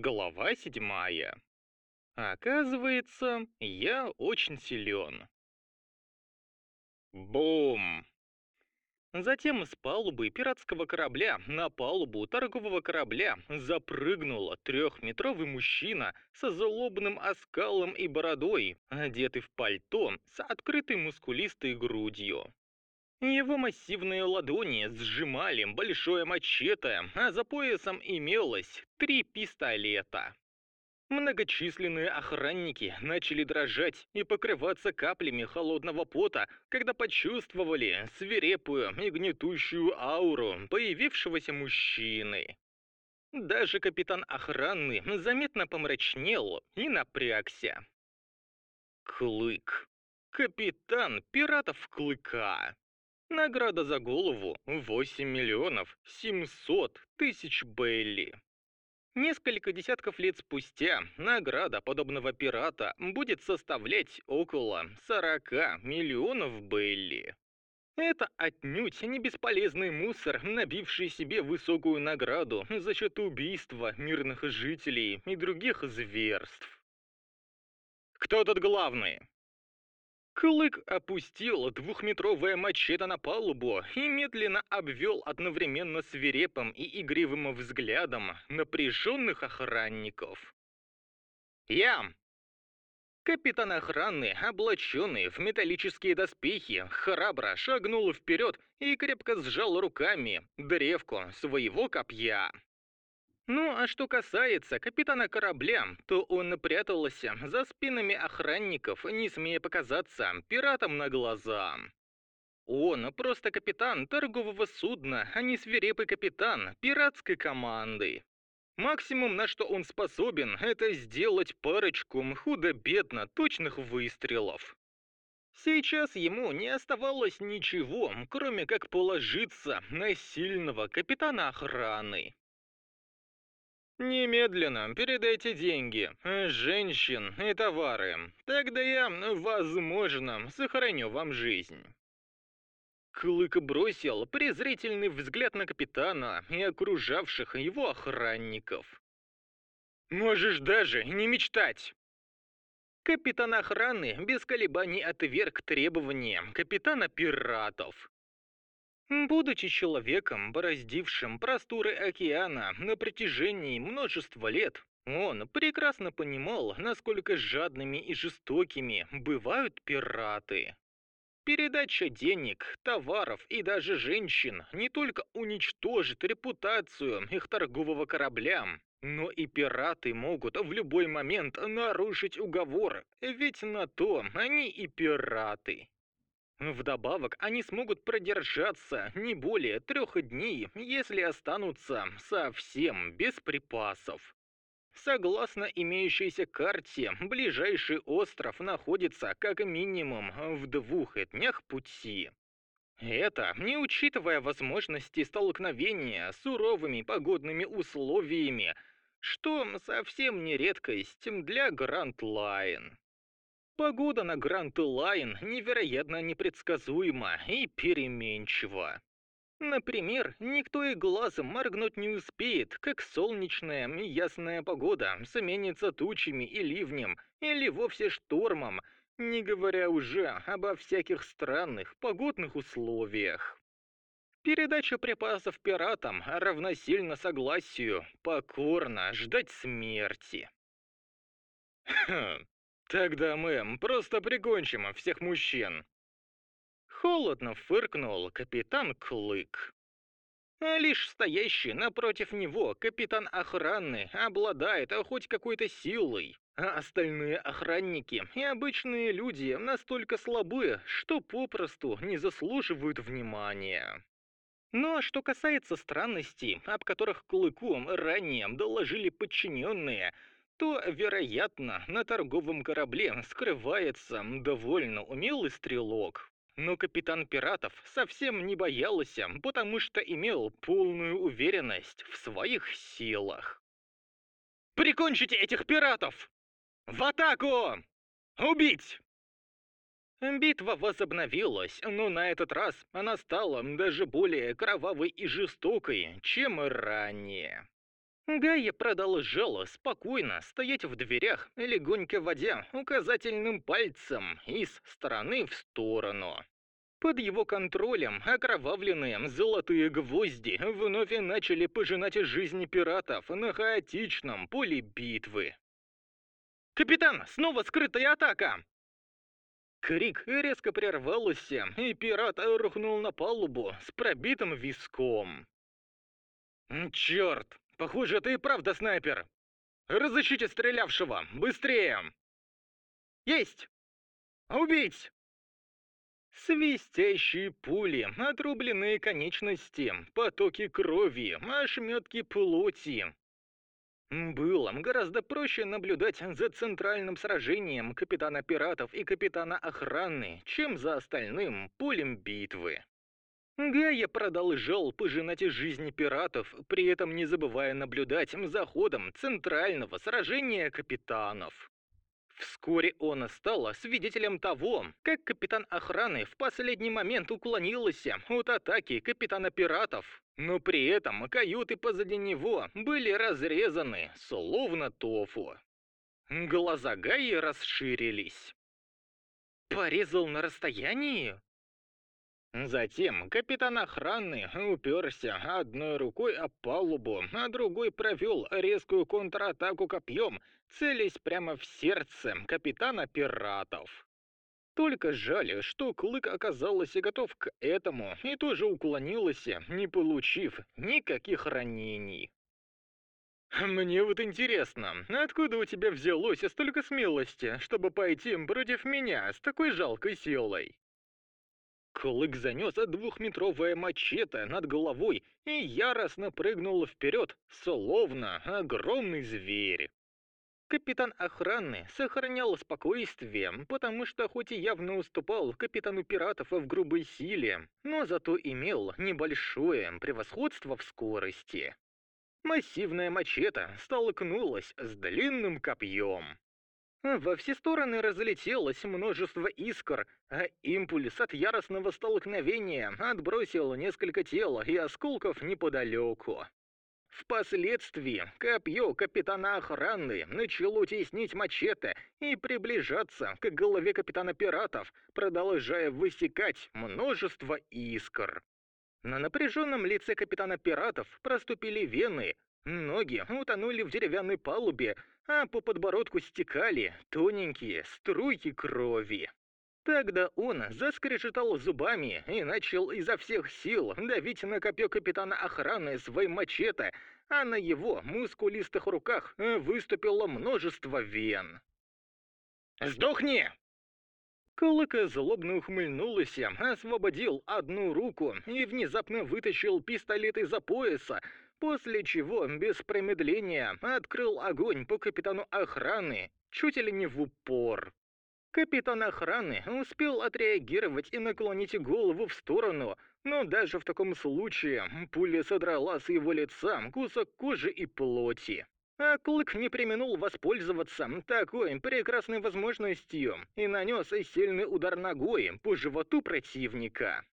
Глава седьмая. Оказывается, я очень силен. Бум! Затем с палубы пиратского корабля на палубу торгового корабля запрыгнул трехметровый мужчина со злобным оскалом и бородой, одетый в пальто с открытой мускулистой грудью. Его массивные ладони сжимали большое мачете, а за поясом имелось три пистолета. Многочисленные охранники начали дрожать и покрываться каплями холодного пота, когда почувствовали свирепую и гнетущую ауру появившегося мужчины. Даже капитан охраны заметно помрачнел и напрягся. Клык. Капитан пиратов Клыка. Награда за голову 8 миллионов 700 тысяч Белли. Несколько десятков лет спустя награда подобного пирата будет составлять около 40 миллионов Белли. Это отнюдь не бесполезный мусор, набивший себе высокую награду за счет убийства мирных жителей и других зверств. Кто тут главный? Клык опустил двухметровое мачете на палубу и медленно обвел одновременно свирепым и игривым взглядом напряженных охранников. «Я!» Капитан охраны, облаченный в металлические доспехи, храбро шагнул вперед и крепко сжал руками древку своего копья. Ну, а что касается капитана корабля, то он прятался за спинами охранников, не смея показаться пиратам на глаза. Он просто капитан торгового судна, а не свирепый капитан пиратской команды. Максимум, на что он способен, это сделать парочку худо-бедно точных выстрелов. Сейчас ему не оставалось ничего, кроме как положиться на сильного капитана охраны. Немедленно передайте деньги, женщин и товары. Тогда я, возможно, сохраню вам жизнь. Клык бросил презрительный взгляд на капитана и окружавших его охранников. «Можешь даже не мечтать!» Капитан охраны без колебаний отверг требования капитана пиратов. Будучи человеком, бороздившим просторы океана на протяжении множества лет, он прекрасно понимал, насколько жадными и жестокими бывают пираты. Передача денег, товаров и даже женщин не только уничтожит репутацию их торгового корабля, но и пираты могут в любой момент нарушить уговор, ведь на то они и пираты. Вдобавок, они смогут продержаться не более трех дней, если останутся совсем без припасов. Согласно имеющейся карте, ближайший остров находится как минимум в двух днях пути. Это не учитывая возможности столкновения с суровыми погодными условиями, что совсем не редкость для Гранд Лайн. Погода на Гранд Лайн невероятно непредсказуема и переменчива. Например, никто и глазом моргнуть не успеет, как солнечная и ясная погода сменится тучами и ливнем, или вовсе штормом, не говоря уже обо всяких странных погодных условиях. Передача припасов пиратам равносильно согласию покорно ждать смерти. Хм, Тогда мы просто прикончим всех мужчин. Холодно фыркнул капитан Клык. А лишь стоящий напротив него капитан охраны обладает хоть какой-то силой, а остальные охранники и обычные люди настолько слабы, что попросту не заслуживают внимания. Ну, а что касается странностей, об которых Клыку ранее доложили подчиненные, то, вероятно, на торговом корабле скрывается довольно умелый стрелок. Но капитан пиратов совсем не боялся, потому что имел полную уверенность в своих силах. «Прикончите этих пиратов! В атаку! Убить!» Битва возобновилась, но на этот раз она стала даже более кровавой и жестокой, чем ранее. Гайя продолжала спокойно стоять в дверях, легонько водя указательным пальцем из стороны в сторону. Под его контролем окровавленные золотые гвозди вновь начали пожинать жизни пиратов на хаотичном поле битвы. «Капитан, снова скрытая атака!» Крик резко прервался, и пират рухнул на палубу с пробитым виском. «Черт! Похоже, это и правда снайпер! Разыщите стрелявшего! Быстрее!» «Есть! Убить!» Свистящие пули, отрубленные конечности, потоки крови, ошметки плоти. Было гораздо проще наблюдать за центральным сражением капитана пиратов и капитана охраны, чем за остальным полем битвы. Гая продолжал пожинать жизни пиратов, при этом не забывая наблюдать за ходом центрального сражения капитанов. Вскоре он стал свидетелем того, как капитан охраны в последний момент уклонился от атаки капитана пиратов, но при этом каюты позади него были разрезаны, словно тофу. Глаза Гаи расширились. «Порезал на расстоянии?» Затем капитан охраны уперся одной рукой об палубу, а другой провел резкую контратаку копьем, целясь прямо в сердце капитана пиратов. Только жаль, что Клык оказался готов к этому и тоже уклонился, не получив никаких ранений. «Мне вот интересно, откуда у тебя взялось столько смелости, чтобы пойти против меня с такой жалкой силой?» Клык занес двухметровое мачете над головой и яростно прыгнул вперед, словно огромный зверь. Капитан охраны сохранял спокойствие, потому что хоть и явно уступал капитану пиратов в грубой силе, но зато имел небольшое превосходство в скорости. Массивная мачете столкнулась с длинным копьем. Во все стороны разлетелось множество искр, а импульс от яростного столкновения отбросил несколько тел и осколков неподалеку. Впоследствии копье капитана охраны начало теснить мачете и приближаться к голове капитана пиратов, продолжая высекать множество искр. На напряженном лице капитана пиратов проступили вены, ноги утонули в деревянной палубе, а по подбородку стекали тоненькие струйки крови. Тогда он заскрежетал зубами и начал изо всех сил давить на копье капитана охраны своим мачете, а на его мускулистых руках выступило множество вен. «Сдохни!» Клык злобно ухмыльнулся, освободил одну руку и внезапно вытащил пистолет из-за пояса, после чего без промедления открыл огонь по капитану охраны, чуть ли не в упор. Капитан охраны успел отреагировать и наклонить голову в сторону, но даже в таком случае пуля содрала с его лица кусок кожи и плоти. А Клык не применул воспользоваться такой прекрасной возможностью и нанес сильный удар ногой по животу противника.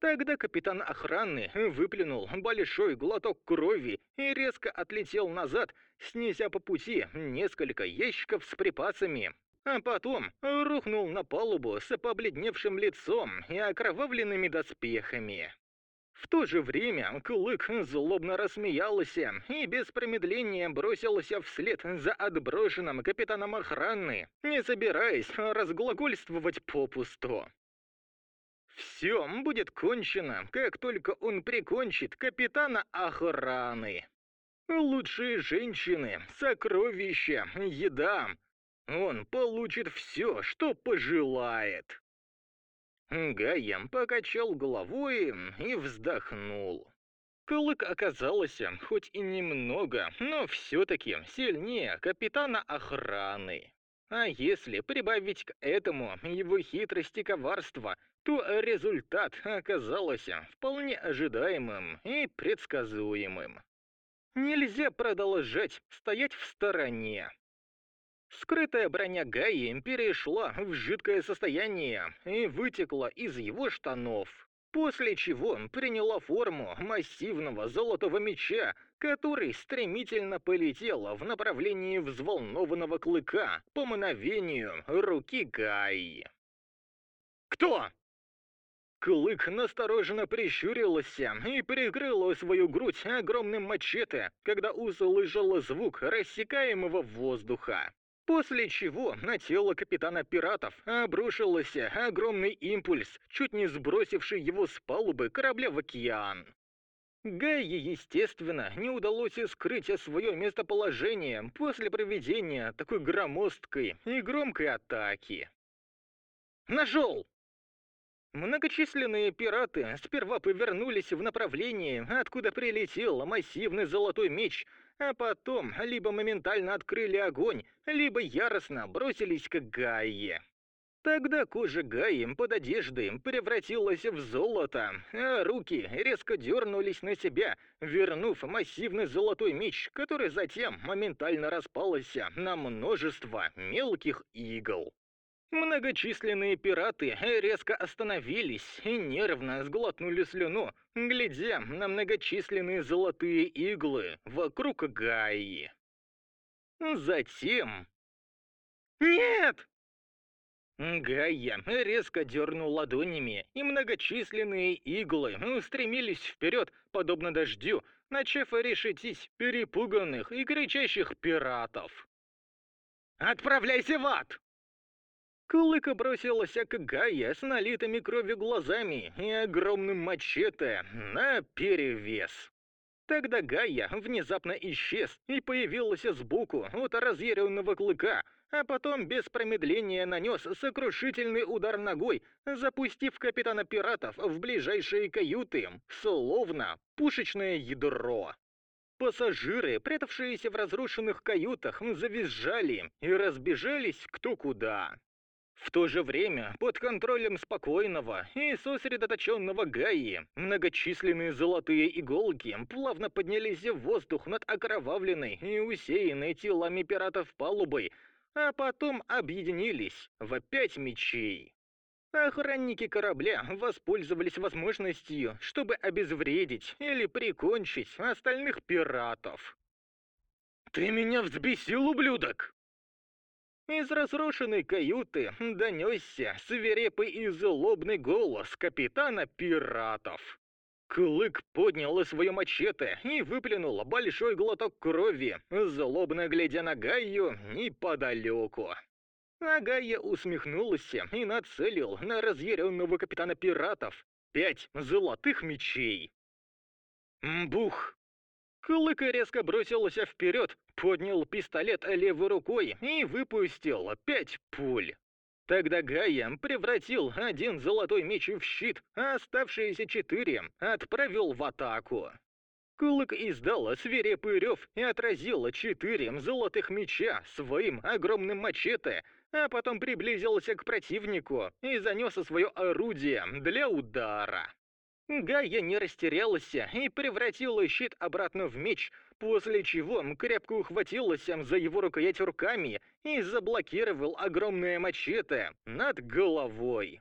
Тогда капитан охраны выплюнул большой глоток крови и резко отлетел назад, снеся по пути несколько ящиков с припасами. А потом рухнул на палубу с побледневшим лицом и окровавленными доспехами. В то же время Клык злобно рассмеялся и без промедления бросился вслед за отброшенным капитаном охраны, не собираясь разглагольствовать попусту. Все будет кончено, как только он прикончит капитана охраны. Лучшие женщины, сокровища, еда. Он получит все, что пожелает. Гаем покачал головой и вздохнул. Клык оказался хоть и немного, но все-таки сильнее капитана охраны. А если прибавить к этому его хитрость и коварство, то результат оказался вполне ожидаемым и предсказуемым. Нельзя продолжать стоять в стороне. Скрытая броня Гаи перешла в жидкое состояние и вытекла из его штанов, после чего приняла форму массивного золотого меча, который стремительно полетел в направлении взволнованного клыка по мановению руки Гаи. «Кто?» Клык настороженно прищурился и прикрыл свою грудь огромным мачете, когда услышал звук рассекаемого воздуха. После чего на тело капитана пиратов обрушился огромный импульс, чуть не сбросивший его с палубы корабля в океан. Гайе, естественно, не удалось скрыть свое местоположение после проведения такой громоздкой и громкой атаки. «Нашел!» Многочисленные пираты сперва повернулись в направлении, откуда прилетел массивный золотой меч, а потом либо моментально открыли огонь, либо яростно бросились к Гайе. Тогда кожа Гаи под одеждой превратилась в золото, а руки резко дернулись на себя, вернув массивный золотой меч, который затем моментально распался на множество мелких игл. Многочисленные пираты резко остановились и нервно сглотнули слюну, глядя на многочисленные золотые иглы вокруг Гаи. Затем... «Нет!» Гайя резко дернул ладонями, и многочисленные иглы устремились вперед, подобно дождю, начав решетить перепуганных и кричащих пиратов. «Отправляйся в ад!» Кулыка бросилась к Гае с налитыми кровью глазами и огромным мачете на перевес. Тогда Гая внезапно исчез и появился сбоку от разъяренного клыка, а потом без промедления нанес сокрушительный удар ногой, запустив капитана пиратов в ближайшие каюты, словно пушечное ядро. Пассажиры, прятавшиеся в разрушенных каютах, завизжали и разбежались кто куда. В то же время, под контролем спокойного и сосредоточенного Гаи, многочисленные золотые иголки плавно поднялись в воздух над окровавленной и усеянной телами пиратов палубой, а потом объединились в пять мечей. Охранники корабля воспользовались возможностью, чтобы обезвредить или прикончить остальных пиратов. «Ты меня взбесил, ублюдок!» Из разрушенной каюты донесся свирепый и злобный голос капитана пиратов. Клык поднял свое мачете и выплюнул большой глоток крови, злобно глядя на Гайю неподалеку. А Гайя усмехнулся и нацелил на разъяренного капитана пиратов пять золотых мечей. Бух! Клык резко бросился вперед, поднял пистолет левой рукой и выпустил пять пуль. Тогда Гайя превратил один золотой меч в щит, а оставшиеся четыре отправил в атаку. Кулык издал свирепый рев и отразил четыре золотых меча своим огромным мачете, а потом приблизился к противнику и занес свое орудие для удара. Гайя не растерялся и превратила щит обратно в меч, после чего крепко ухватился за его рукоять руками и заблокировал огромное мачете над головой.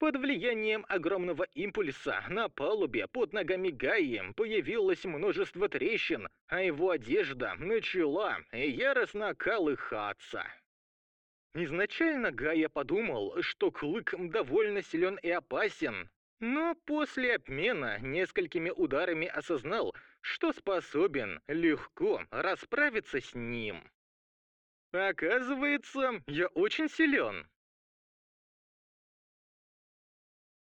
Под влиянием огромного импульса на палубе под ногами Гаи появилось множество трещин, а его одежда начала яростно колыхаться. Изначально Гая подумал, что Клык довольно силен и опасен, но после обмена несколькими ударами осознал, что способен легко расправиться с ним. Оказывается, я очень силен.